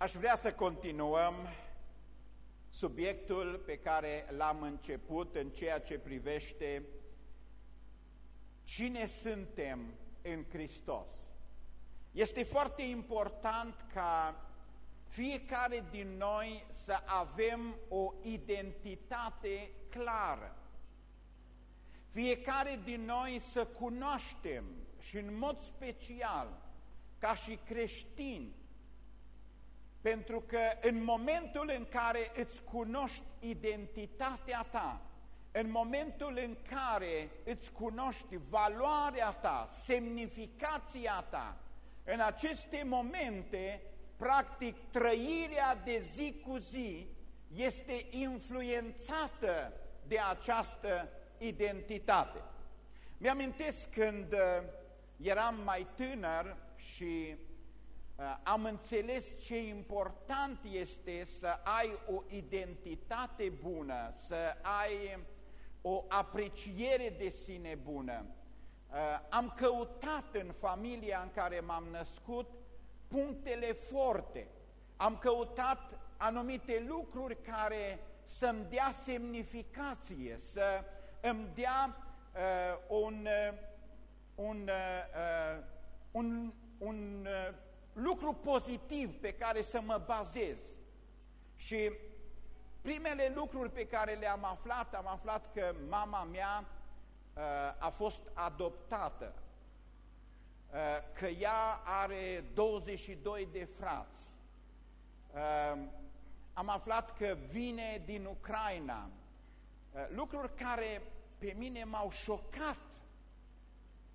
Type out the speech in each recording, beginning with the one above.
Aș vrea să continuăm subiectul pe care l-am început în ceea ce privește cine suntem în Hristos. Este foarte important ca fiecare din noi să avem o identitate clară. Fiecare din noi să cunoaștem și în mod special, ca și creștini, pentru că în momentul în care îți cunoști identitatea ta, în momentul în care îți cunoști valoarea ta, semnificația ta, în aceste momente, practic, trăirea de zi cu zi este influențată de această identitate. Mi-amintesc când uh, eram mai tânăr și uh, am înțeles ce important este să ai o identitate bună, să ai o apreciere de sine bună. Uh, am căutat în familia în care m-am născut punctele forte. Am căutat anumite lucruri care să-mi dea semnificație, să îmi dea uh, un, uh, un, uh, uh, un, un uh, lucru pozitiv pe care să mă bazez. Și primele lucruri pe care le-am aflat, am aflat că mama mea uh, a fost adoptată, uh, că ea are 22 de frați. Uh, am aflat că vine din Ucraina, uh, lucruri care pe mine m-au șocat.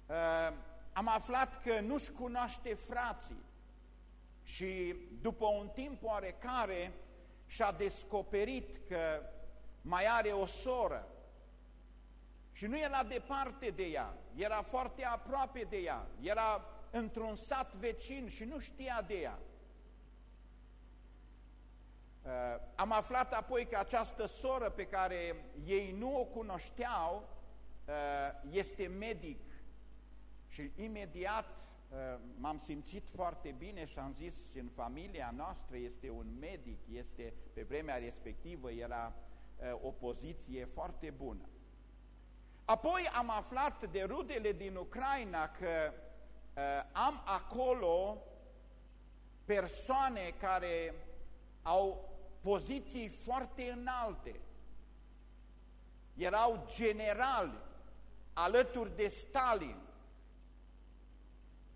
Uh, am aflat că nu-și cunoaște frații și după un timp oarecare și-a descoperit că mai are o soră și nu era departe de ea, era foarte aproape de ea, era într-un sat vecin și nu știa de ea. Uh, am aflat apoi că această soră pe care ei nu o cunoșteau uh, este medic și imediat uh, m-am simțit foarte bine și am zis și în familia noastră este un medic, este pe vremea respectivă era o poziție foarte bună. Apoi am aflat de rudele din Ucraina că am acolo persoane care au poziții foarte înalte. Erau generali alături de Stalin.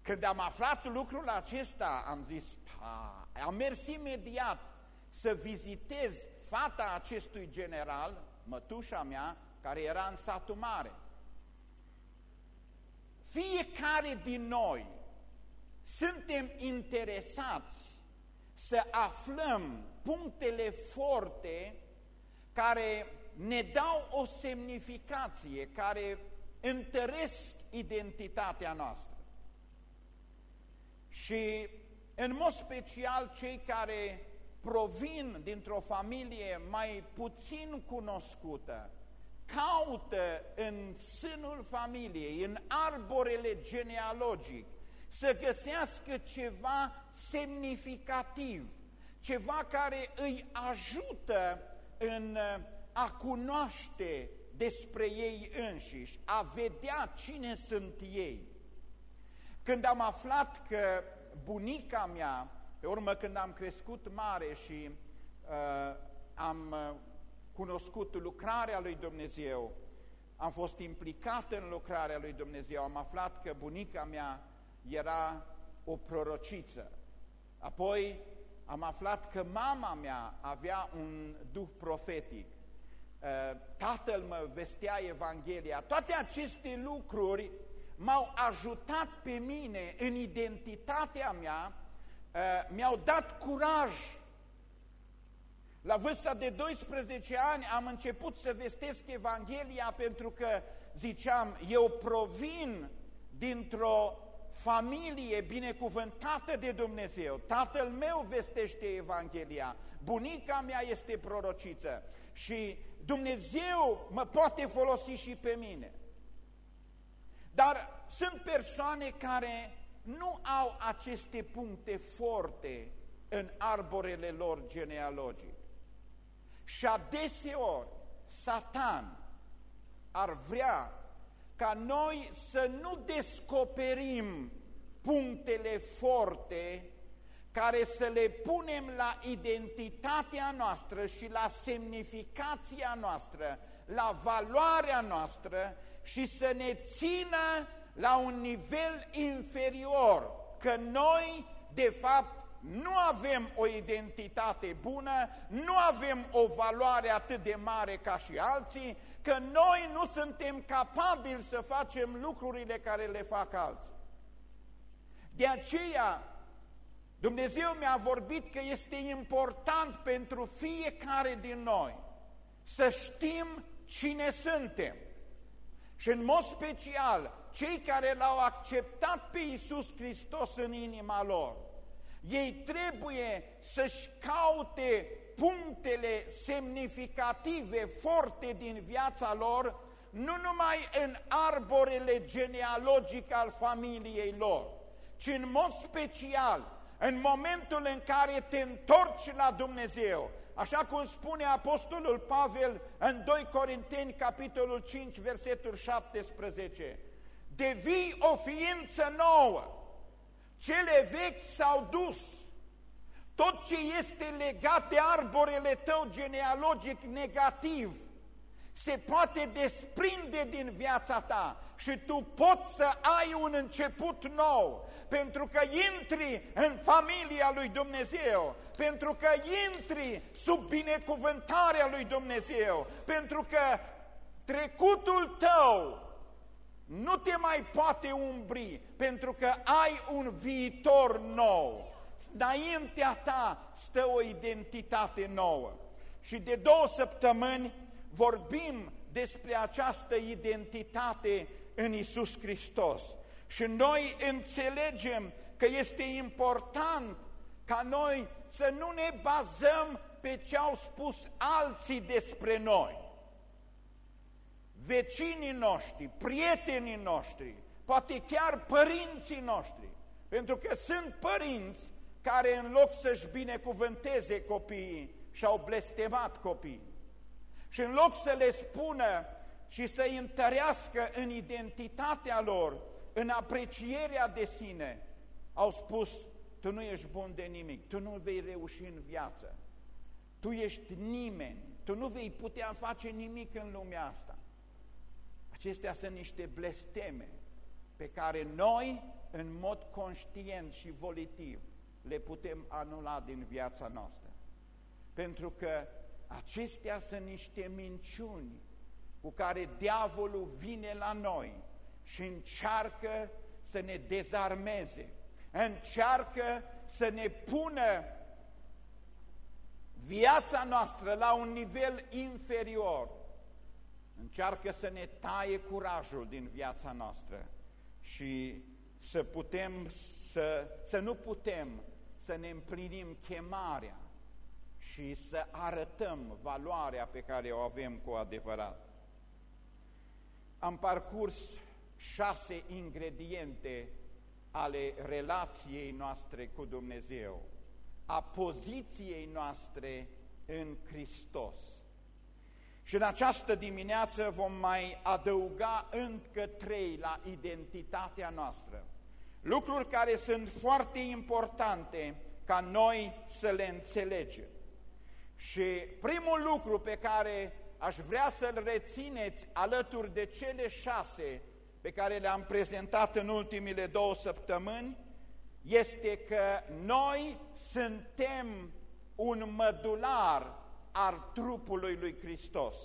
Când am aflat lucrul acesta, am zis, pa, am mers imediat să vizitez fata acestui general, mătușa mea, care era în satul mare. Fiecare din noi suntem interesați să aflăm punctele forte care ne dau o semnificație, care întăresc identitatea noastră. Și în mod special cei care provin dintr-o familie mai puțin cunoscută, caută în sânul familiei, în arborele genealogic, să găsească ceva semnificativ, ceva care îi ajută în uh, a cunoaște despre ei înșiși, a vedea cine sunt ei. Când am aflat că bunica mea, pe urmă când am crescut mare și uh, am uh, cunoscut lucrarea lui Dumnezeu, am fost implicat în lucrarea lui Dumnezeu, am aflat că bunica mea era o prorociță. Apoi am aflat că mama mea avea un duh profetic. Uh, tatăl mă vestea Evanghelia. Toate aceste lucruri m-au ajutat pe mine în identitatea mea, uh, mi-au dat curaj. La vârsta de 12 ani am început să vestesc Evanghelia pentru că ziceam, eu provin dintr-o familie binecuvântată de Dumnezeu. Tatăl meu vestește Evanghelia, bunica mea este prorociță și Dumnezeu mă poate folosi și pe mine. Dar sunt persoane care nu au aceste puncte forte în arborele lor genealogic. Și adeseori Satan ar vrea ca noi să nu descoperim punctele forte care să le punem la identitatea noastră și la semnificația noastră, la valoarea noastră și să ne țină la un nivel inferior, că noi, de fapt, nu avem o identitate bună, nu avem o valoare atât de mare ca și alții, că noi nu suntem capabili să facem lucrurile care le fac alții. De aceea, Dumnezeu mi-a vorbit că este important pentru fiecare din noi să știm cine suntem. Și în mod special, cei care l-au acceptat pe Iisus Hristos în inima lor, ei trebuie să-și caute punctele semnificative, forte din viața lor, nu numai în arborele genealogic al familiei lor, ci în mod special în momentul în care te întorci la Dumnezeu, așa cum spune Apostolul Pavel în 2 Corinteni, capitolul 5, versetul 17, devii o ființă nouă, cele vechi s-au dus, tot ce este legat de arborele tău genealogic negativ se poate desprinde din viața ta și tu poți să ai un început nou, pentru că intri în familia lui Dumnezeu, pentru că intri sub binecuvântarea lui Dumnezeu, pentru că trecutul tău nu te mai poate umbri, pentru că ai un viitor nou. Înaintea ta stă o identitate nouă. Și de două săptămâni vorbim despre această identitate în Isus Hristos. Și noi înțelegem că este important ca noi să nu ne bazăm pe ce au spus alții despre noi. Vecinii noștri, prietenii noștri, poate chiar părinții noștri, pentru că sunt părinți care în loc să-și binecuvânteze copiii și-au blestemat copiii. Și în loc să le spună și să-i întărească în identitatea lor, în aprecierea de sine, au spus, tu nu ești bun de nimic, tu nu vei reuși în viață, tu ești nimeni, tu nu vei putea face nimic în lumea asta. Acestea sunt niște blesteme pe care noi, în mod conștient și volitiv, le putem anula din viața noastră. Pentru că acestea sunt niște minciuni cu care diavolul vine la noi și încearcă să ne dezarmeze, încearcă să ne pună viața noastră la un nivel inferior, încearcă să ne taie curajul din viața noastră și să putem să, să nu putem să ne împlinim chemarea și să arătăm valoarea pe care o avem cu adevărat. Am parcurs șase ingrediente ale relației noastre cu Dumnezeu, a poziției noastre în Hristos. Și în această dimineață vom mai adăuga încă trei la identitatea noastră. Lucruri care sunt foarte importante ca noi să le înțelegem. Și primul lucru pe care aș vrea să-l rețineți alături de cele șase pe care le-am prezentat în ultimile două săptămâni, este că noi suntem un mădular al trupului lui Hristos.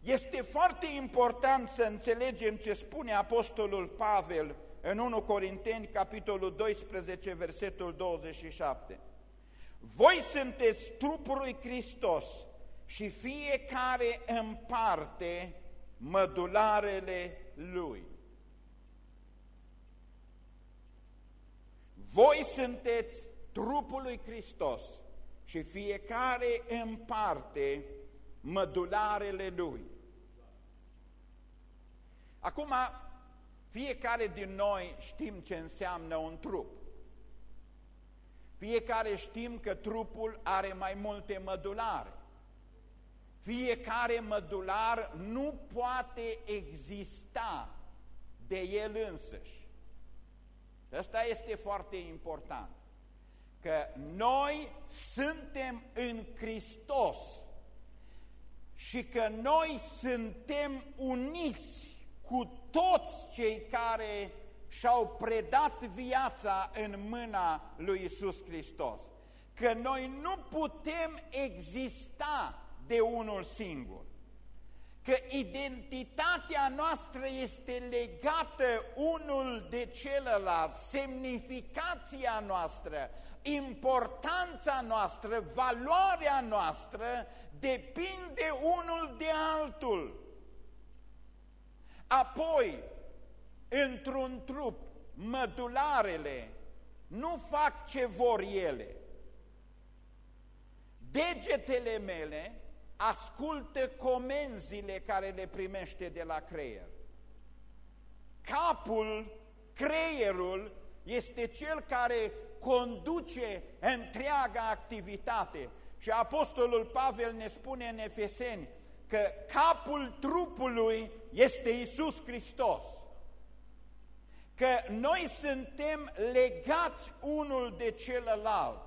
Este foarte important să înțelegem ce spune Apostolul Pavel în 1 Corinteni, capitolul 12, versetul 27. Voi sunteți trupul lui Hristos și fiecare în parte mădularele lui. Voi sunteți trupul lui Hristos și fiecare în parte mădularele lui. Acum, fiecare din noi știm ce înseamnă un trup. Fiecare știm că trupul are mai multe mădulare. Fiecare mădular nu poate exista de el însăși. Asta este foarte important. Că noi suntem în Hristos și că noi suntem uniți cu toți cei care și-au predat viața în mâna lui Isus Hristos. Că noi nu putem exista de unul singur. Că identitatea noastră este legată unul de celălalt, semnificația noastră, importanța noastră, valoarea noastră depinde unul de altul. Apoi, într-un trup, mădularele nu fac ce vor ele. Degetele mele ascultă comenzile care le primește de la creier. Capul, creierul, este cel care conduce întreaga activitate. Și Apostolul Pavel ne spune în Efeseni că capul trupului este Isus Hristos. Că noi suntem legați unul de celălalt.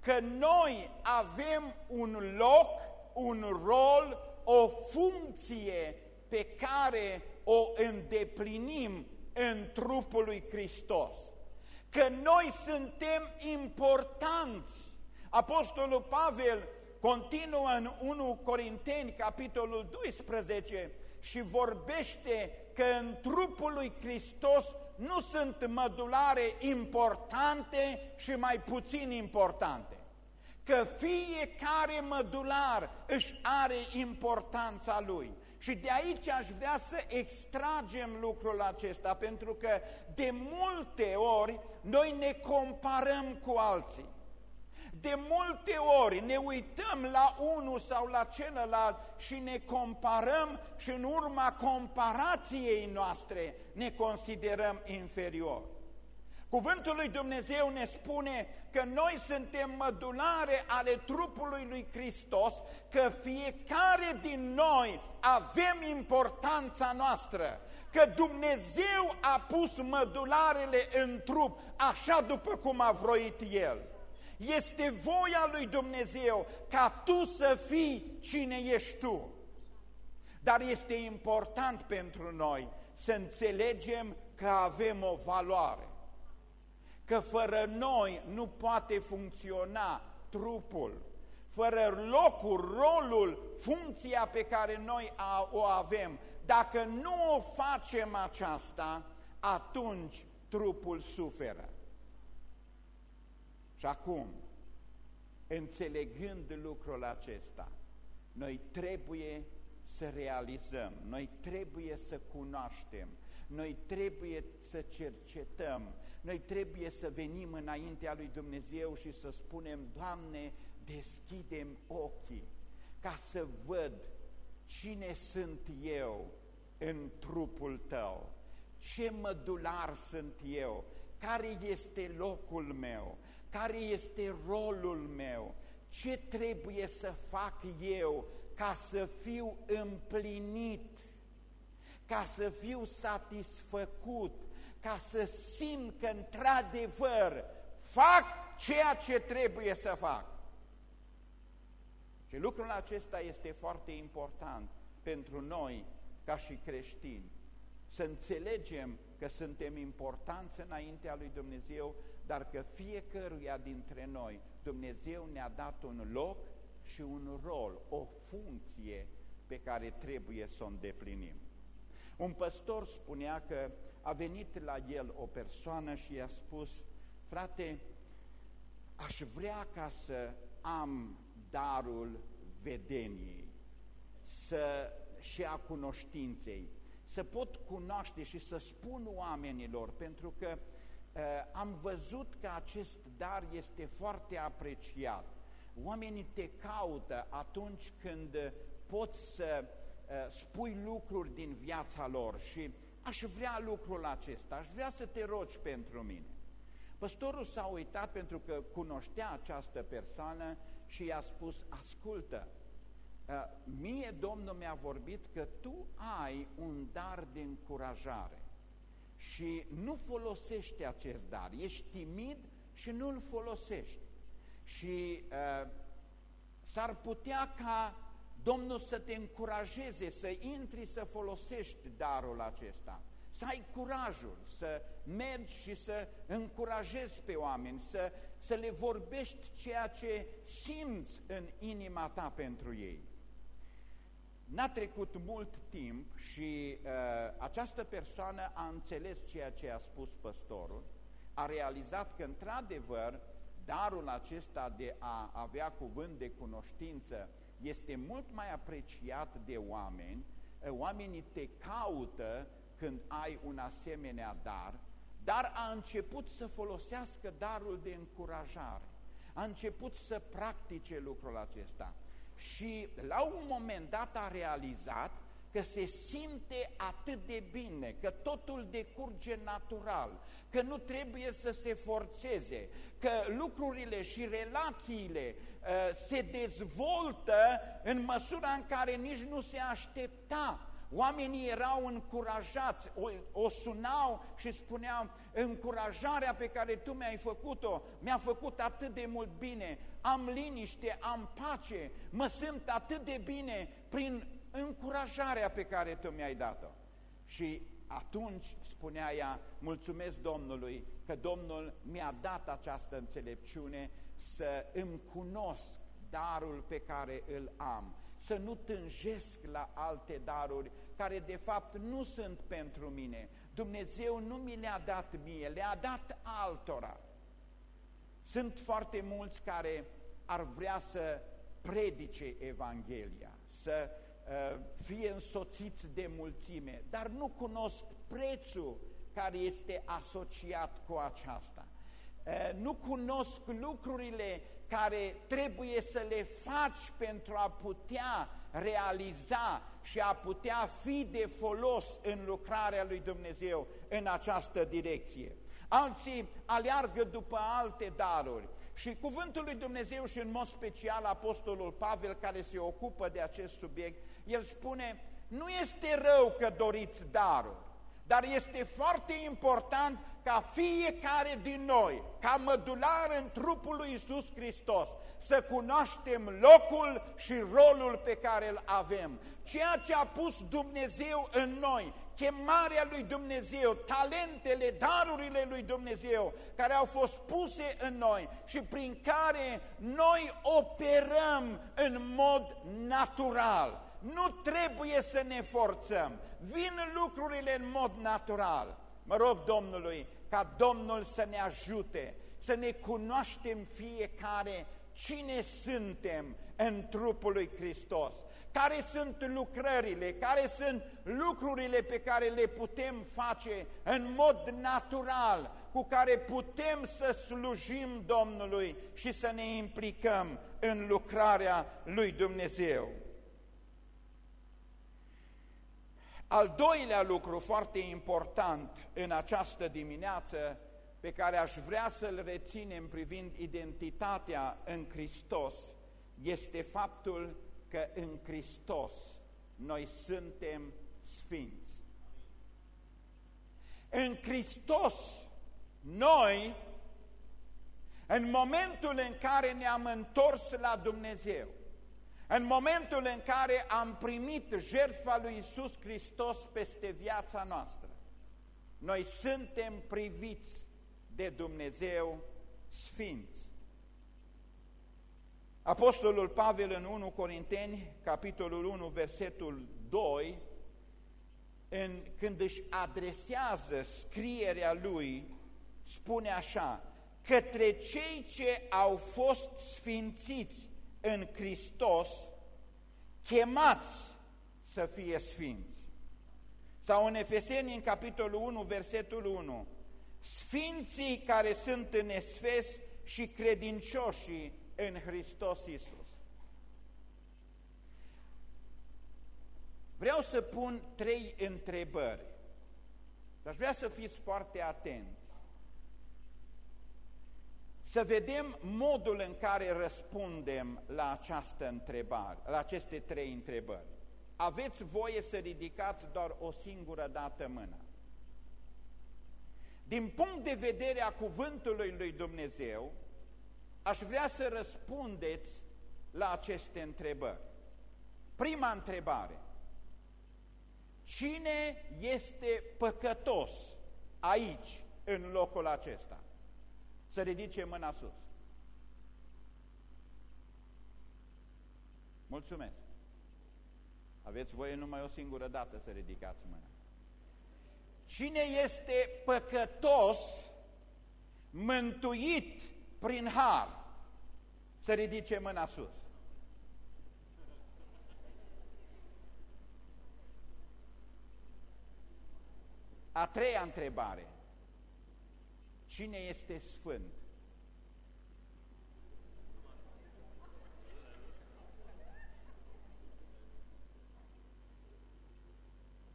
Că noi avem un loc, un rol, o funcție pe care o îndeplinim în trupul lui Hristos. Că noi suntem importanți. Apostolul Pavel continuă în 1 Corinteni, capitolul 12, și vorbește că în trupul lui Hristos nu sunt mădulare importante și mai puțin importante. Că fiecare mădular își are importanța lui. Și de aici aș vrea să extragem lucrul acesta, pentru că de multe ori noi ne comparăm cu alții. De multe ori ne uităm la unul sau la celălalt și ne comparăm și în urma comparației noastre ne considerăm inferior. Cuvântul lui Dumnezeu ne spune că noi suntem mădulare ale trupului lui Hristos, că fiecare din noi avem importanța noastră, că Dumnezeu a pus mădularele în trup așa după cum a vroit El. Este voia lui Dumnezeu ca tu să fii cine ești tu. Dar este important pentru noi să înțelegem că avem o valoare. Că fără noi nu poate funcționa trupul. Fără locul, rolul, funcția pe care noi o avem. Dacă nu o facem aceasta, atunci trupul suferă. Și acum, înțelegând lucrul acesta, noi trebuie să realizăm, noi trebuie să cunoaștem, noi trebuie să cercetăm, noi trebuie să venim înaintea lui Dumnezeu și să spunem, Doamne, deschidem ochii ca să văd cine sunt eu în trupul Tău, ce mădular sunt eu, care este locul meu, care este rolul meu, ce trebuie să fac eu ca să fiu împlinit, ca să fiu satisfăcut, ca să simt că într-adevăr fac ceea ce trebuie să fac. Și lucrul acesta este foarte important pentru noi ca și creștini, să înțelegem că suntem importanți înaintea lui Dumnezeu dar că fiecăruia dintre noi Dumnezeu ne-a dat un loc și un rol, o funcție pe care trebuie să o îndeplinim. Un păstor spunea că a venit la el o persoană și i-a spus, frate, aș vrea ca să am darul vedeniei să, și a cunoștinței, să pot cunoaște și să spun oamenilor, pentru că Eh, am văzut că acest dar este foarte apreciat. Oamenii te caută atunci când poți să eh, spui lucruri din viața lor și aș vrea lucrul acesta, aș vrea să te rogi pentru mine. Păstorul s-a uitat pentru că cunoștea această persoană și i-a spus, ascultă, uh, mie Domnul mi-a vorbit că tu ai un dar de încurajare și nu folosești acest dar, ești timid și nu-l folosești. Și uh, s-ar putea ca Domnul să te încurajeze, să intri să folosești darul acesta, să ai curajul, să mergi și să încurajezi pe oameni, să, să le vorbești ceea ce simți în inima ta pentru ei. N-a trecut mult timp și uh, această persoană a înțeles ceea ce a spus păstorul, a realizat că într-adevăr darul acesta de a avea cuvânt de cunoștință este mult mai apreciat de oameni, oamenii te caută când ai un asemenea dar, dar a început să folosească darul de încurajare, a început să practice lucrul acesta. Și la un moment dat a realizat că se simte atât de bine, că totul decurge natural, că nu trebuie să se forțeze, că lucrurile și relațiile uh, se dezvoltă în măsura în care nici nu se aștepta. Oamenii erau încurajați, o, o sunau și spuneau, încurajarea pe care tu mi-ai făcut-o, mi-a făcut atât de mult bine, am liniște, am pace, mă simt atât de bine prin încurajarea pe care tu mi-ai dat-o. Și atunci spunea ea, mulțumesc Domnului că Domnul mi-a dat această înțelepciune să îmi cunosc darul pe care îl am, să nu tânjesc la alte daruri care de fapt nu sunt pentru mine. Dumnezeu nu mi le-a dat mie, le-a dat altora. Sunt foarte mulți care ar vrea să predice Evanghelia, să Uh, fie însoțiți de mulțime, dar nu cunosc prețul care este asociat cu aceasta. Uh, nu cunosc lucrurile care trebuie să le faci pentru a putea realiza și a putea fi de folos în lucrarea lui Dumnezeu în această direcție. Alții aleargă după alte daruri, și cuvântul lui Dumnezeu și în mod special Apostolul Pavel care se ocupă de acest subiect, el spune, nu este rău că doriți darul, dar este foarte important ca fiecare din noi, ca mădular în trupul lui Iisus Hristos, să cunoaștem locul și rolul pe care îl avem. Ceea ce a pus Dumnezeu în noi, chemarea lui Dumnezeu, talentele, darurile lui Dumnezeu, care au fost puse în noi și prin care noi operăm în mod natural. Nu trebuie să ne forțăm, vin lucrurile în mod natural. Mă rog Domnului ca Domnul să ne ajute, să ne cunoaștem fiecare cine suntem în trupul lui Hristos, care sunt lucrările, care sunt lucrurile pe care le putem face în mod natural, cu care putem să slujim Domnului și să ne implicăm în lucrarea lui Dumnezeu. Al doilea lucru foarte important în această dimineață pe care aș vrea să-l reținem privind identitatea în Hristos este faptul că în Hristos noi suntem sfinți. În Hristos noi, în momentul în care ne-am întors la Dumnezeu, în momentul în care am primit jertfa lui Isus Hristos peste viața noastră, noi suntem priviți de Dumnezeu sfinți. Apostolul Pavel în 1 Corinteni, capitolul 1, versetul 2, în, când își adresează scrierea lui, spune așa, către cei ce au fost sfințiți în Hristos, chemați să fie sfinți. Sau în Efeseni, în capitolul 1, versetul 1, sfinții care sunt în Esfes și credincioșii în Hristos Iisus. Vreau să pun trei întrebări. Aș vrea să fiți foarte atenți. Să vedem modul în care răspundem la această întrebare, la aceste trei întrebări. Aveți voie să ridicați doar o singură dată mâna. Din punct de vedere a cuvântului lui Dumnezeu, aș vrea să răspundeți la aceste întrebări. Prima întrebare. Cine este păcătos aici, în locul acesta? Să ridice mâna sus. Mulțumesc. Aveți voie numai o singură dată să ridicați mâna. Cine este păcătos, mântuit prin har? Să ridice mâna sus. A treia întrebare. Cine este sfânt?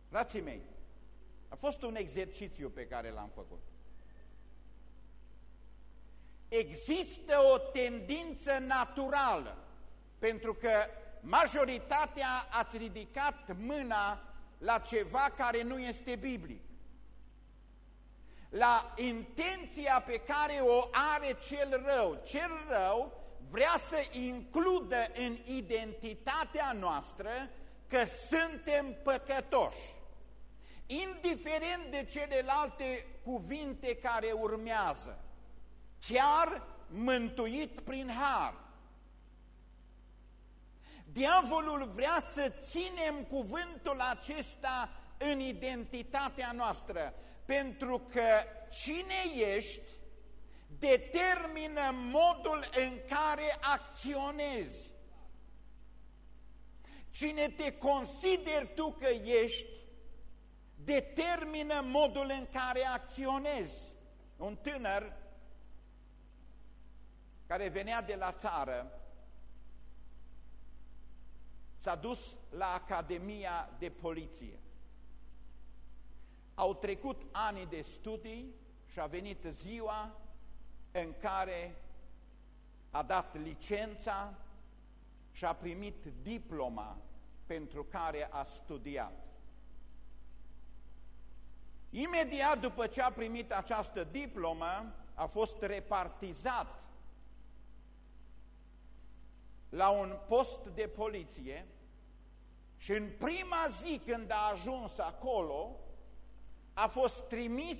Frații mei, a fost un exercițiu pe care l-am făcut. Există o tendință naturală, pentru că majoritatea ați ridicat mâna la ceva care nu este biblic la intenția pe care o are cel rău. Cel rău vrea să includă în identitatea noastră că suntem păcătoși. Indiferent de celelalte cuvinte care urmează, chiar mântuit prin har. Diavolul vrea să ținem cuvântul acesta în identitatea noastră pentru că cine ești determină modul în care acționezi. Cine te consideri tu că ești, determină modul în care acționezi. Un tânăr care venea de la țară s-a dus la Academia de Poliție. Au trecut ani de studii și a venit ziua în care a dat licența și a primit diploma pentru care a studiat. Imediat după ce a primit această diplomă, a fost repartizat la un post de poliție și în prima zi când a ajuns acolo, a fost trimis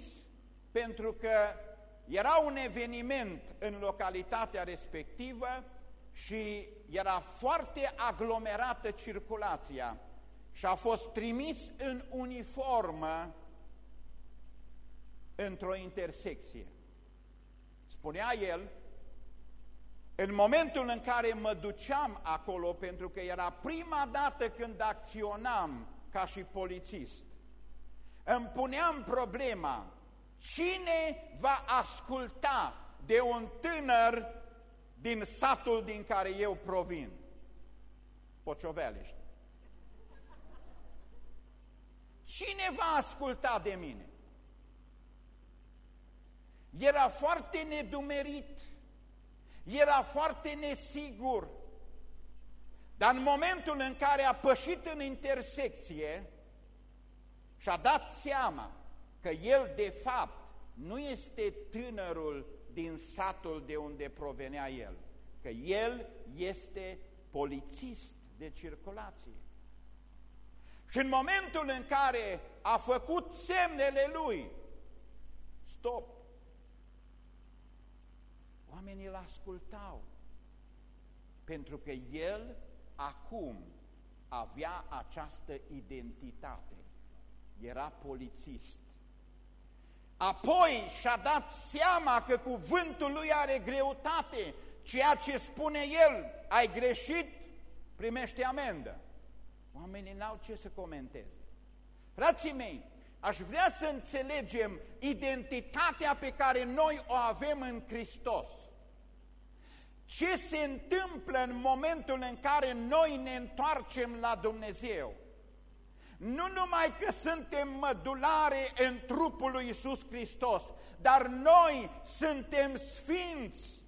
pentru că era un eveniment în localitatea respectivă și era foarte aglomerată circulația și a fost trimis în uniformă într-o intersecție. Spunea el, în momentul în care mă duceam acolo, pentru că era prima dată când acționam ca și polițist, îmi puneam problema, cine va asculta de un tânăr din satul din care eu provin? Pociovealește. Cine va asculta de mine? Era foarte nedumerit, era foarte nesigur, dar în momentul în care a pășit în intersecție, și-a dat seama că el de fapt nu este tânărul din satul de unde provenea el, că el este polițist de circulație. Și în momentul în care a făcut semnele lui, stop, oamenii îl ascultau, pentru că el acum avea această identitate era polițist. Apoi și-a dat seama că cuvântul lui are greutate, ceea ce spune el, ai greșit, primește amendă. Oamenii n-au ce să comenteze. Frații mei, aș vrea să înțelegem identitatea pe care noi o avem în Hristos. Ce se întâmplă în momentul în care noi ne întoarcem la Dumnezeu? Nu numai că suntem mădulare în trupul lui Iisus Hristos, dar noi suntem sfinți.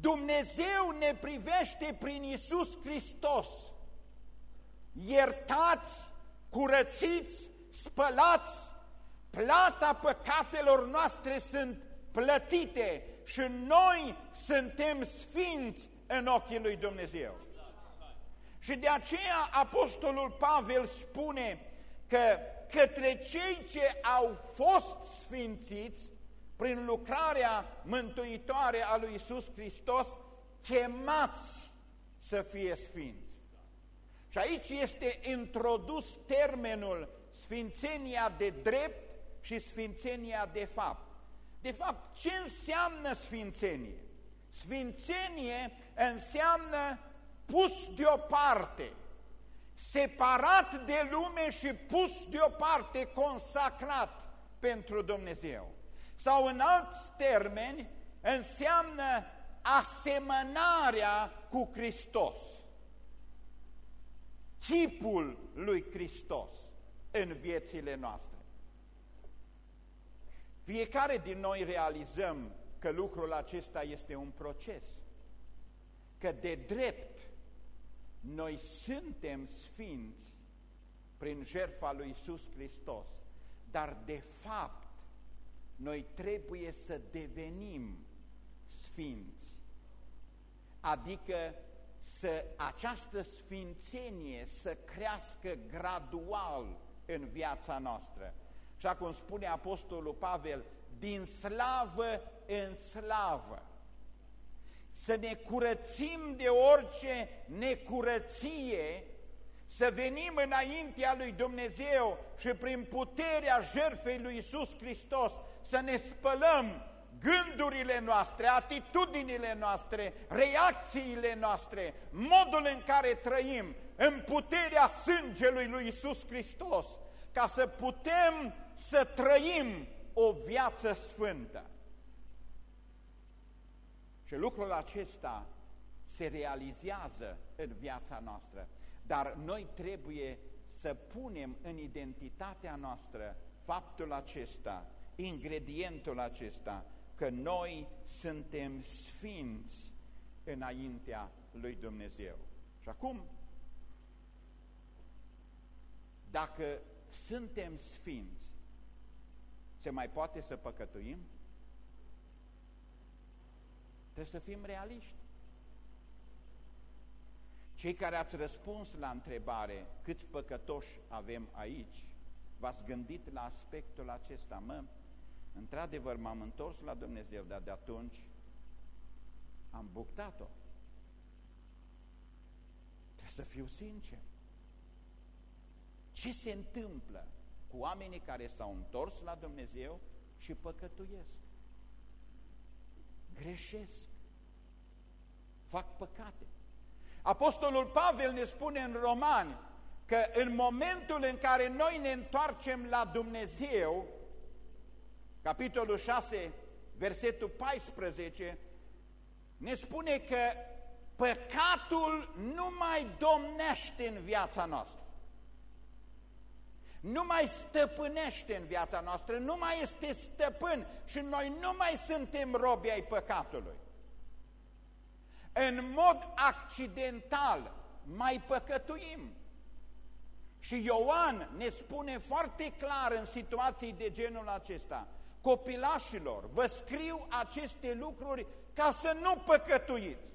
Dumnezeu ne privește prin Isus Hristos, iertați, curățiți, spălați, plata păcatelor noastre sunt plătite și noi suntem sfinți în ochii lui Dumnezeu. Și de aceea Apostolul Pavel spune că către cei ce au fost sfințiți prin lucrarea mântuitoare a lui Isus Hristos, chemați să fie sfinți. Și aici este introdus termenul sfințenia de drept și sfințenia de fapt. De fapt, ce înseamnă sfințenie? Sfințenie înseamnă pus deoparte, separat de lume și pus deoparte, consacrat pentru Dumnezeu. Sau în alți termeni, înseamnă asemănarea cu Hristos. Chipul lui Hristos în viețile noastre. Fiecare din noi realizăm că lucrul acesta este un proces, că de drept noi suntem sfinți prin jertfa lui Iisus Hristos, dar de fapt noi trebuie să devenim sfinți, adică să această sfințenie să crească gradual în viața noastră. Așa cum spune Apostolul Pavel, din slavă în slavă. Să ne curățim de orice necurăție, să venim înaintea lui Dumnezeu și prin puterea jertfei lui Isus Hristos să ne spălăm gândurile noastre, atitudinile noastre, reacțiile noastre, modul în care trăim, în puterea sângelui lui Isus Hristos, ca să putem să trăim o viață sfântă. Și lucrul acesta se realizează în viața noastră, dar noi trebuie să punem în identitatea noastră faptul acesta, ingredientul acesta, că noi suntem sfinți înaintea lui Dumnezeu. Și acum, dacă suntem sfinți, se mai poate să păcătuim? Trebuie să fim realiști. Cei care ați răspuns la întrebare câți păcătoși avem aici, v-ați gândit la aspectul acesta, mă, într-adevăr m-am întors la Dumnezeu, dar de atunci am buctat-o. Trebuie să fiu sincer. Ce se întâmplă cu oamenii care s-au întors la Dumnezeu și păcătuiesc? Greșesc. Fac păcate. Apostolul Pavel ne spune în Romani că în momentul în care noi ne întoarcem la Dumnezeu, capitolul 6, versetul 14, ne spune că păcatul nu mai domnește în viața noastră nu mai stăpânește în viața noastră, nu mai este stăpân și noi nu mai suntem robi ai păcatului. În mod accidental mai păcătuim. Și Ioan ne spune foarte clar în situații de genul acesta, copilașilor, vă scriu aceste lucruri ca să nu păcătuiți.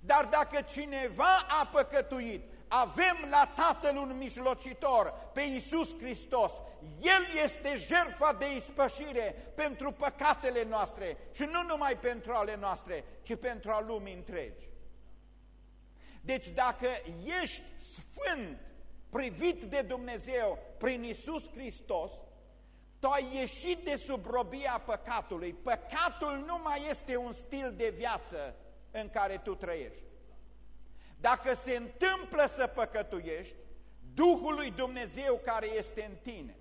Dar dacă cineva a păcătuit, avem la Tatăl un mijlocitor, pe Iisus Hristos. El este jertfa de ispășire pentru păcatele noastre și nu numai pentru ale noastre, ci pentru a lumii întregi. Deci dacă ești sfânt, privit de Dumnezeu prin Iisus Hristos, tu ai ieșit de sub robia păcatului. Păcatul nu mai este un stil de viață în care tu trăiești. Dacă se întâmplă să păcătuiești, Duhul lui Dumnezeu care este în tine,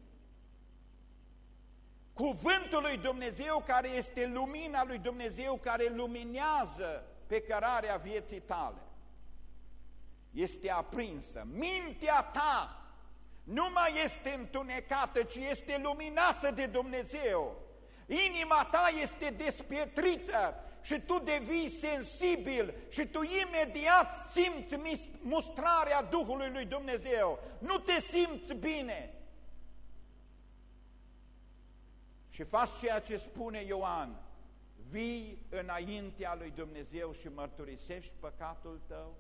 Cuvântul lui Dumnezeu care este lumina lui Dumnezeu care luminează pe cărarea vieții tale, este aprinsă. Mintea ta nu mai este întunecată, ci este luminată de Dumnezeu. Inima ta este despietrită și tu devii sensibil și tu imediat simți mustrarea Duhului lui Dumnezeu. Nu te simți bine. Și faci ceea ce spune Ioan, vii înaintea lui Dumnezeu și mărturisești păcatul tău,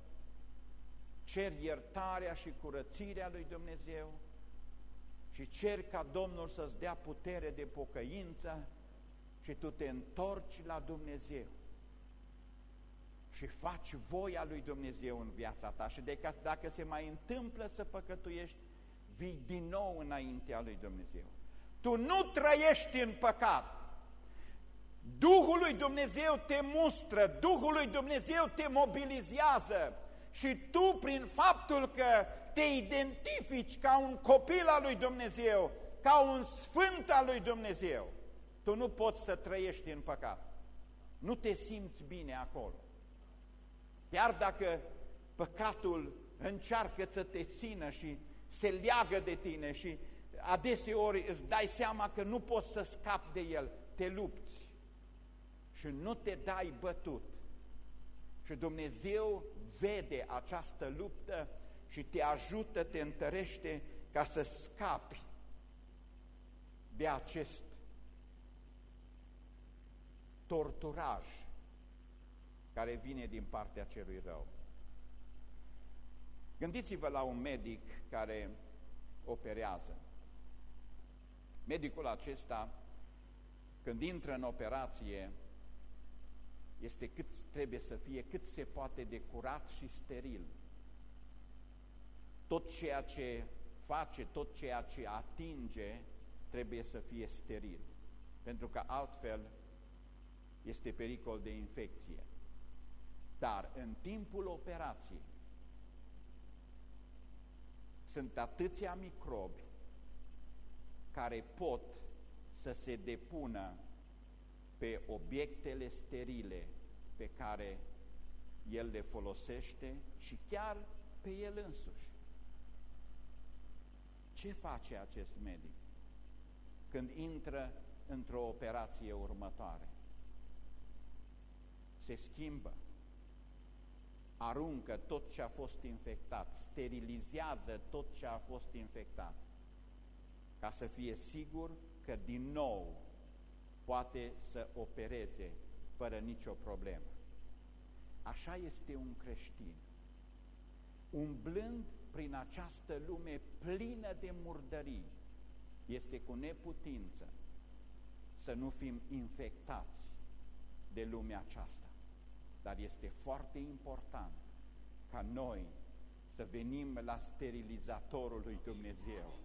cer iertarea și curățirea lui Dumnezeu și cer ca Domnul să-ți dea putere de pocăință și tu te întorci la Dumnezeu și faci voia lui Dumnezeu în viața ta și de ca, dacă se mai întâmplă să păcătuiești, vii din nou înaintea lui Dumnezeu. Tu nu trăiești în păcat. Duhul lui Dumnezeu te mustră, Duhul lui Dumnezeu te mobilizează și tu prin faptul că te identifici ca un copil al lui Dumnezeu, ca un sfânt al lui Dumnezeu, tu nu poți să trăiești în păcat. Nu te simți bine acolo. Chiar dacă păcatul încearcă să te țină și se leagă de tine și adeseori îți dai seama că nu poți să scapi de el, te lupți și nu te dai bătut. Și Dumnezeu vede această luptă și te ajută, te întărește ca să scapi de acest torturaj care vine din partea celui rău. Gândiți-vă la un medic care operează. Medicul acesta, când intră în operație, este cât trebuie să fie, cât se poate de curat și steril. Tot ceea ce face, tot ceea ce atinge, trebuie să fie steril. Pentru că altfel este pericol de infecție. Dar în timpul operației sunt atâția microbi care pot să se depună pe obiectele sterile pe care el le folosește și chiar pe el însuși. Ce face acest medic când intră într-o operație următoare? Se schimbă, aruncă tot ce a fost infectat, sterilizează tot ce a fost infectat, ca să fie sigur că din nou poate să opereze fără nicio problemă. Așa este un creștin, umblând prin această lume plină de murdării, este cu neputință să nu fim infectați de lumea aceasta. Dar este foarte important ca noi să venim la sterilizatorul lui Dumnezeu,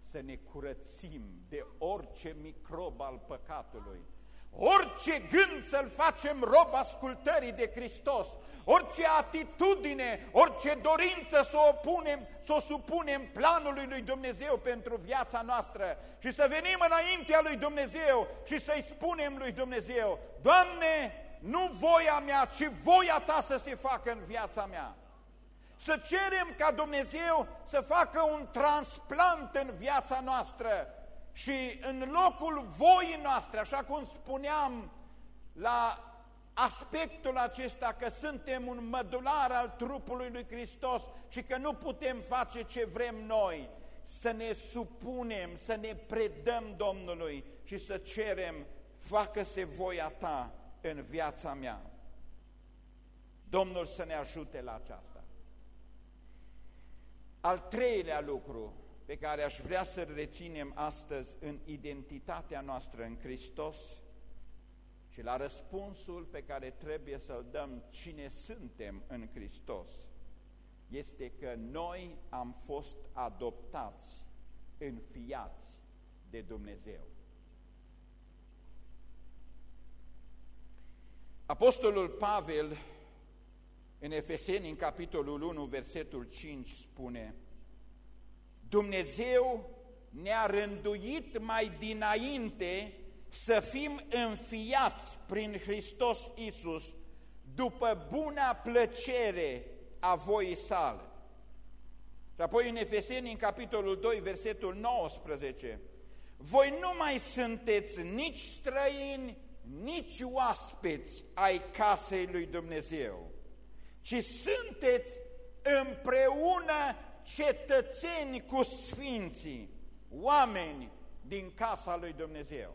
să ne curățim de orice microb al păcatului, orice gând să-l facem rob ascultării de Hristos, orice atitudine, orice dorință să o, punem, să o supunem planului lui Dumnezeu pentru viața noastră și să venim înaintea lui Dumnezeu și să-i spunem lui Dumnezeu, Doamne, nu voia mea, ci voia ta să se facă în viața mea. Să cerem ca Dumnezeu să facă un transplant în viața noastră și în locul voii noastre, așa cum spuneam la aspectul acesta că suntem un mădular al trupului lui Hristos și că nu putem face ce vrem noi, să ne supunem, să ne predăm Domnului și să cerem, facă-se voia ta în viața mea. Domnul să ne ajute la aceasta. Al treilea lucru pe care aș vrea să-l reținem astăzi în identitatea noastră în Hristos și la răspunsul pe care trebuie să-l dăm cine suntem în Hristos, este că noi am fost adoptați, înfiați de Dumnezeu. Apostolul Pavel, în Efeseni, în capitolul 1, versetul 5, spune Dumnezeu ne-a rânduit mai dinainte să fim înfiați prin Hristos Isus după buna plăcere a voii sale. Și apoi în Efeseni, în capitolul 2, versetul 19, voi nu mai sunteți nici străini, nici oaspeți ai casei lui Dumnezeu, ci sunteți împreună cetățeni cu sfinții, oameni din casa lui Dumnezeu.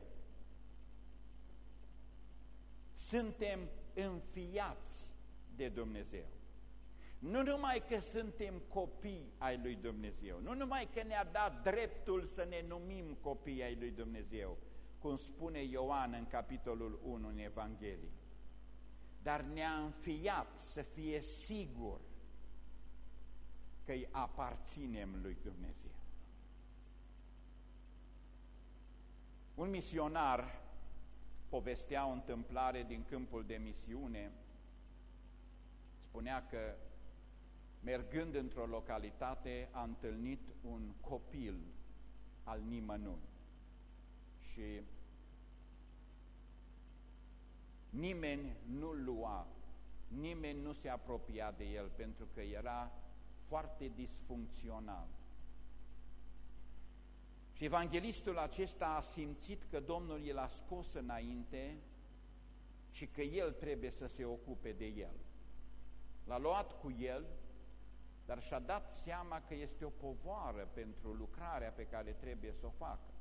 Suntem înfiați de Dumnezeu. Nu numai că suntem copii ai lui Dumnezeu, nu numai că ne-a dat dreptul să ne numim copii ai lui Dumnezeu, cum spune Ioan în capitolul 1 în Evanghelie, dar ne-a înfiat să fie sigur că îi aparținem lui Dumnezeu. Un misionar povestea o întâmplare din câmpul de misiune, spunea că mergând într-o localitate a întâlnit un copil al nimănui. Și nimeni nu-l lua, nimeni nu se apropia de el pentru că era foarte disfuncțional. Și evanghelistul acesta a simțit că Domnul i l-a scos înainte și că el trebuie să se ocupe de el. L-a luat cu el, dar și-a dat seama că este o povoară pentru lucrarea pe care trebuie să o facă.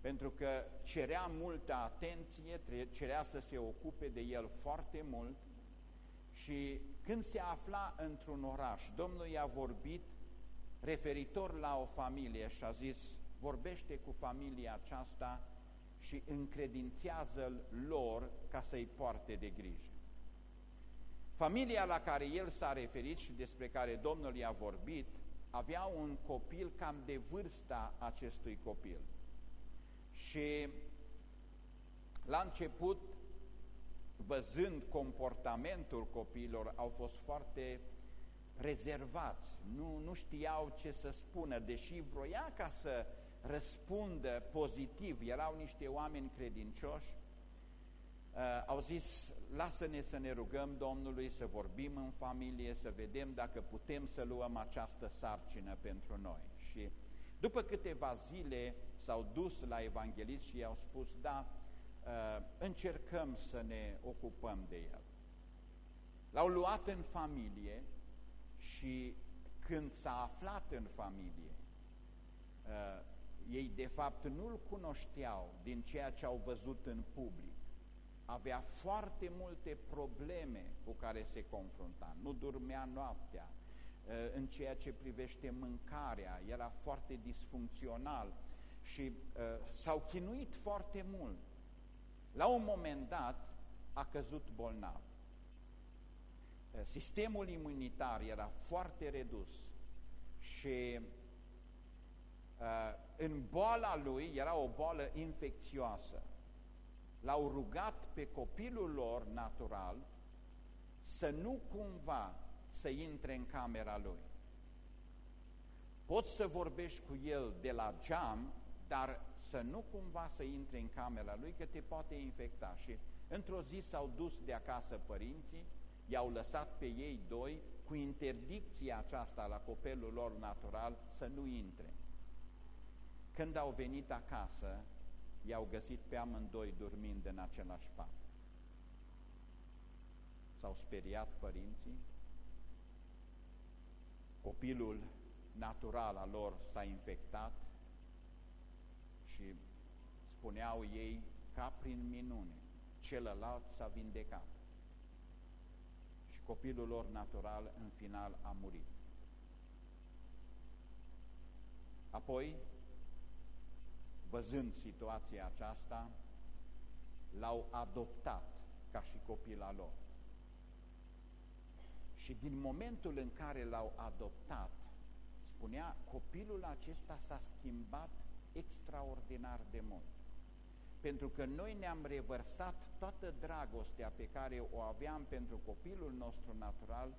Pentru că cerea multă atenție, cerea să se ocupe de el foarte mult și când se afla într-un oraș, Domnul i-a vorbit referitor la o familie și a zis, vorbește cu familia aceasta și încredințează lor ca să-i poarte de grijă. Familia la care el s-a referit și despre care Domnul i-a vorbit, avea un copil cam de vârsta acestui copil. Și la început, văzând comportamentul copiilor, au fost foarte rezervați, nu, nu știau ce să spună, deși vroia ca să răspundă pozitiv, erau niște oameni credincioși, uh, au zis, lasă-ne să ne rugăm Domnului, să vorbim în familie, să vedem dacă putem să luăm această sarcină pentru noi. Și după câteva zile s-au dus la evanghelist și i-au spus, da, uh, încercăm să ne ocupăm de el. L-au luat în familie și când s-a aflat în familie, uh, ei de fapt nu-l cunoșteau din ceea ce au văzut în public. Avea foarte multe probleme cu care se confrunta. Nu dormea noaptea, ă, în ceea ce privește mâncarea, era foarte disfuncțional și uh, s-au chinuit foarte mult. La un moment dat a căzut bolnav. Uh, sistemul imunitar era foarte redus și Uh, în boala lui era o boală infecțioasă. L-au rugat pe copilul lor natural să nu cumva să intre în camera lui. Poți să vorbești cu el de la geam, dar să nu cumva să intre în camera lui, că te poate infecta. Și într-o zi s-au dus de acasă părinții, i-au lăsat pe ei doi cu interdicția aceasta la copilul lor natural să nu intre. Când au venit acasă, i-au găsit pe amândoi dormind în același pat. S-au speriat părinții, copilul natural al lor s-a infectat și spuneau ei ca prin minune, celălalt s-a vindecat. Și copilul lor natural în final a murit. Apoi văzând situația aceasta, l-au adoptat ca și copila lor. Și din momentul în care l-au adoptat, spunea, copilul acesta s-a schimbat extraordinar de mult. Pentru că noi ne-am revărsat toată dragostea pe care o aveam pentru copilul nostru natural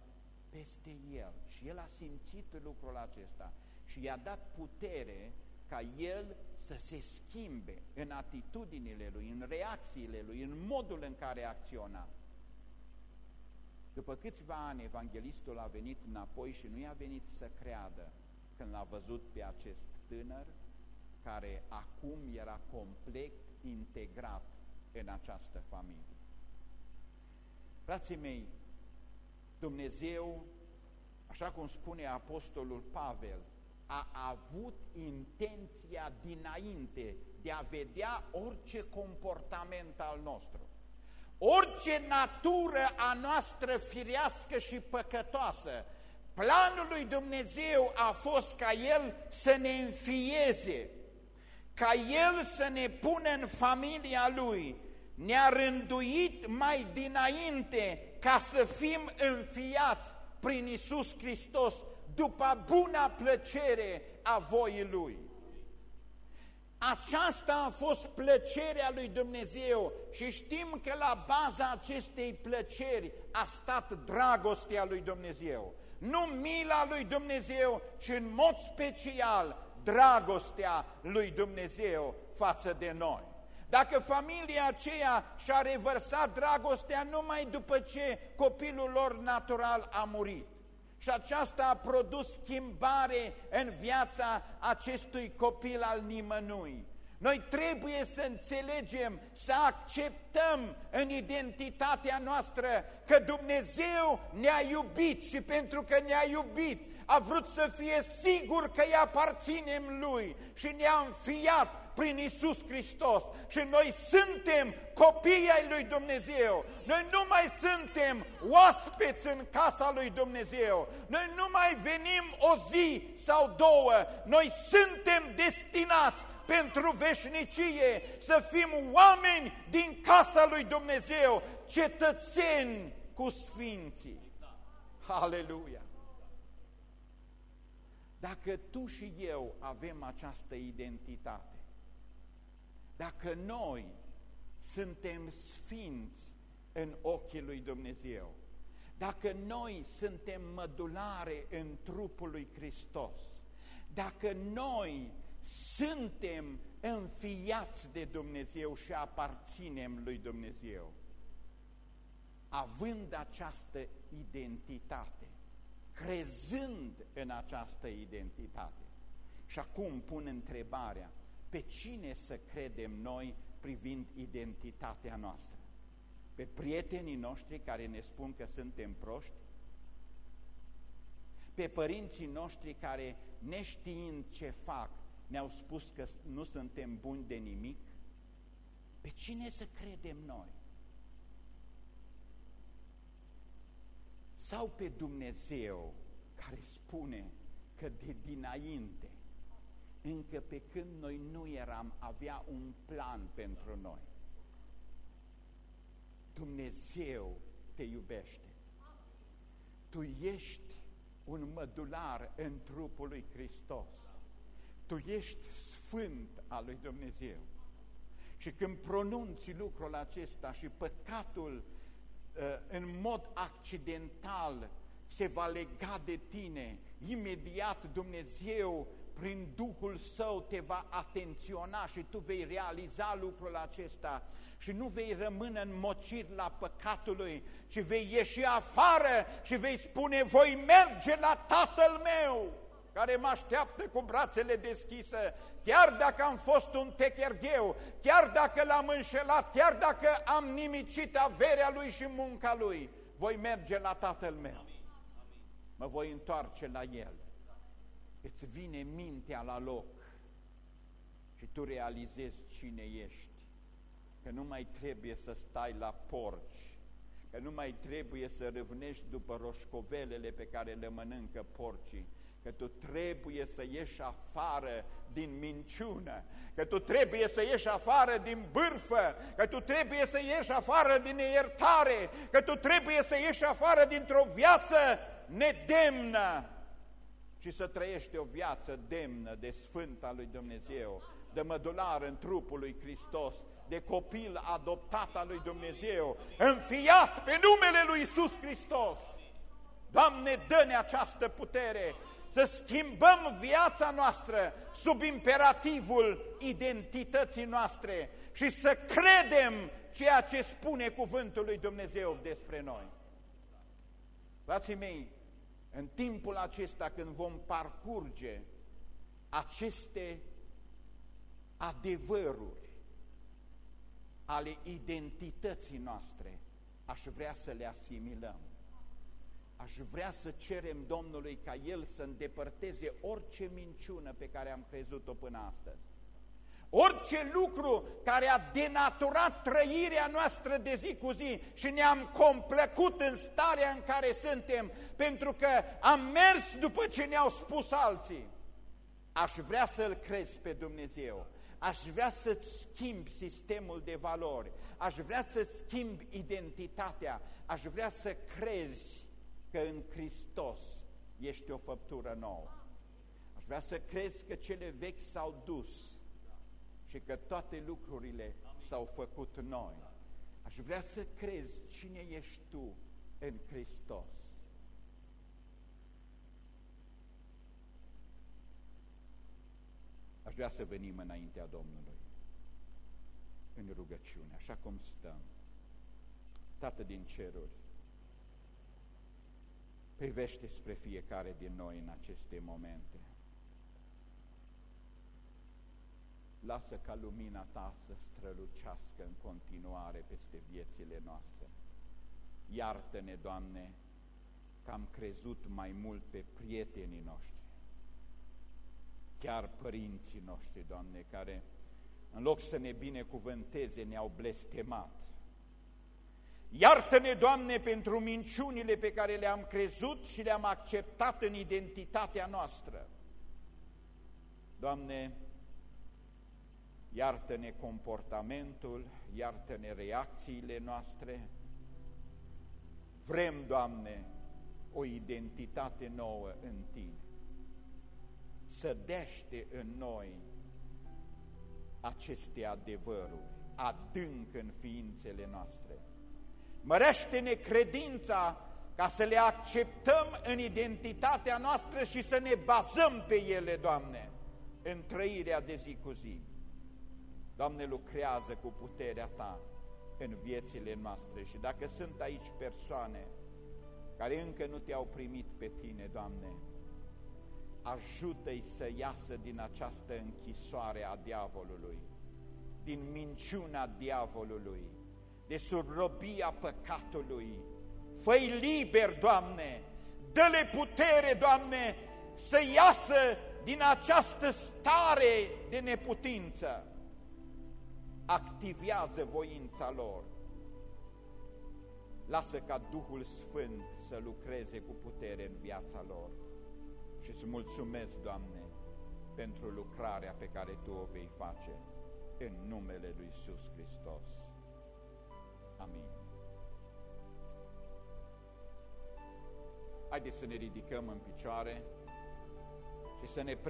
peste el. Și el a simțit lucrul acesta și i-a dat putere ca el să se schimbe în atitudinile lui, în reacțiile lui, în modul în care acționa. După câțiva ani, evanghelistul a venit înapoi și nu i-a venit să creadă când l-a văzut pe acest tânăr care acum era complet integrat în această familie. Frații mei, Dumnezeu, așa cum spune Apostolul Pavel, a avut intenția dinainte de a vedea orice comportament al nostru. Orice natură a noastră firească și păcătoasă, planul lui Dumnezeu a fost ca El să ne înfieze, ca El să ne pună în familia Lui, ne-a rânduit mai dinainte ca să fim înfiați prin Isus Hristos după buna plăcere a voii Lui. Aceasta a fost plăcerea lui Dumnezeu și știm că la baza acestei plăceri a stat dragostea lui Dumnezeu. Nu mila lui Dumnezeu, ci în mod special dragostea lui Dumnezeu față de noi. Dacă familia aceea și-a revărsat dragostea numai după ce copilul lor natural a murit, și aceasta a produs schimbare în viața acestui copil al nimănui. Noi trebuie să înțelegem, să acceptăm în identitatea noastră că Dumnezeu ne-a iubit și pentru că ne-a iubit a vrut să fie sigur că îi aparținem Lui și ne-a înfiat prin Isus Hristos și noi suntem copii ai lui Dumnezeu. Noi nu mai suntem oaspeți în casa lui Dumnezeu. Noi nu mai venim o zi sau două. Noi suntem destinați pentru veșnicie să fim oameni din casa lui Dumnezeu, cetățeni cu sfinții. Aleluia! Dacă tu și eu avem această identitate, dacă noi suntem sfinți în ochii lui Dumnezeu, dacă noi suntem mădulare în trupul lui Hristos, dacă noi suntem înfiați de Dumnezeu și aparținem lui Dumnezeu, având această identitate, crezând în această identitate. Și acum pun întrebarea, pe cine să credem noi privind identitatea noastră? Pe prietenii noștri care ne spun că suntem proști? Pe părinții noștri care, neștiind ce fac, ne-au spus că nu suntem buni de nimic? Pe cine să credem noi? Sau pe Dumnezeu care spune că de dinainte încă pe când noi nu eram, avea un plan pentru noi. Dumnezeu te iubește. Tu ești un mădular în trupul lui Hristos. Tu ești sfânt al lui Dumnezeu. Și când pronunți lucrul acesta și păcatul uh, în mod accidental se va lega de tine, imediat Dumnezeu prin Duhul Său te va atenționa și tu vei realiza lucrul acesta. Și nu vei rămâne în mocir la păcatului, ci vei ieși afară și vei spune, voi merge la Tatăl meu care mă așteaptă cu brațele deschise, chiar dacă am fost un techergheu, chiar dacă l-am înșelat, chiar dacă am nimicit averea lui și munca lui, voi merge la Tatăl meu. Mă voi întoarce la El îți vine mintea la loc și tu realizezi cine ești, că nu mai trebuie să stai la porci, că nu mai trebuie să râvnești după roșcovelele pe care le mănâncă porcii, că tu trebuie să ieși afară din minciună, că tu trebuie să ieși afară din bârfă, că tu trebuie să ieși afară din iertare, că tu trebuie să ieși afară dintr-o viață nedemnă, și să trăiești o viață demnă de Sfânt al lui Dumnezeu, de mădular în trupul lui Hristos, de copil adoptat al lui Dumnezeu, înfiat pe numele lui Isus Hristos. Doamne, dă-ne această putere să schimbăm viața noastră sub imperativul identității noastre și să credem ceea ce spune cuvântul lui Dumnezeu despre noi. Frații mei, în timpul acesta când vom parcurge aceste adevăruri, ale identității noastre, aș vrea să le asimilăm. Aș vrea să cerem Domnului ca El să îndepărteze orice minciună pe care am crezut-o până astăzi. Orice lucru care a denaturat trăirea noastră de zi cu zi și ne-am complăcut în starea în care suntem pentru că am mers după ce ne-au spus alții. Aș vrea să-L crezi pe Dumnezeu, aș vrea să-ți schimbi sistemul de valori, aș vrea să-ți schimbi identitatea, aș vrea să crezi că în Hristos ești o făptură nouă. Aș vrea să crezi că cele vechi s-au dus și că toate lucrurile s-au făcut noi. Aș vrea să crezi cine ești tu în Hristos. Aș vrea să venim înaintea Domnului în rugăciune, așa cum stăm. Tată din ceruri, privește spre fiecare din noi în aceste momente. Lasă ca lumina Ta să strălucească în continuare peste viețile noastre. Iartă-ne, Doamne, că am crezut mai mult pe prietenii noștri, chiar părinții noștri, Doamne, care în loc să ne binecuvânteze, ne-au blestemat. Iartă-ne, Doamne, pentru minciunile pe care le-am crezut și le-am acceptat în identitatea noastră. Doamne, iartă-ne comportamentul, iartă-ne reacțiile noastre. Vrem, Doamne, o identitate nouă în Tine. Sădește în noi aceste adevăruri, adânc în ființele noastre. Mărește-ne credința ca să le acceptăm în identitatea noastră și să ne bazăm pe ele, Doamne, în trăirea de zi cu zi. Doamne, lucrează cu puterea Ta în viețile noastre și dacă sunt aici persoane care încă nu Te-au primit pe Tine, Doamne, ajută-i să iasă din această închisoare a diavolului, din minciuna diavolului, de sub robia păcatului. Fă-i liber, Doamne, dă-le putere, Doamne, să iasă din această stare de neputință activează voința lor. Lasă ca Duhul Sfânt să lucreze cu putere în viața lor. Și îți mulțumesc, Doamne, pentru lucrarea pe care Tu o vei face în numele Lui Iisus Hristos. Amin. Haideți să ne ridicăm în picioare și să ne pre